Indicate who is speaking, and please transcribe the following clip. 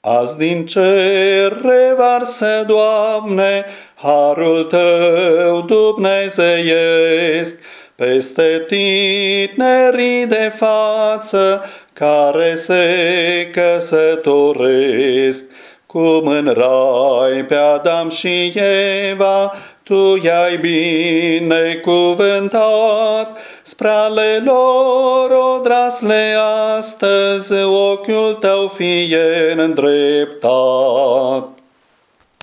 Speaker 1: Azi din cer revarsă, Doamne, harul Tău dumnezeiesc, peste tinerii de față care se căsătoresc. Cum în rai pe Adam și Eva, Tu i-ai binecuvântat, spre ale lor odrasle astăzi ochiul Tău fie îndreptat.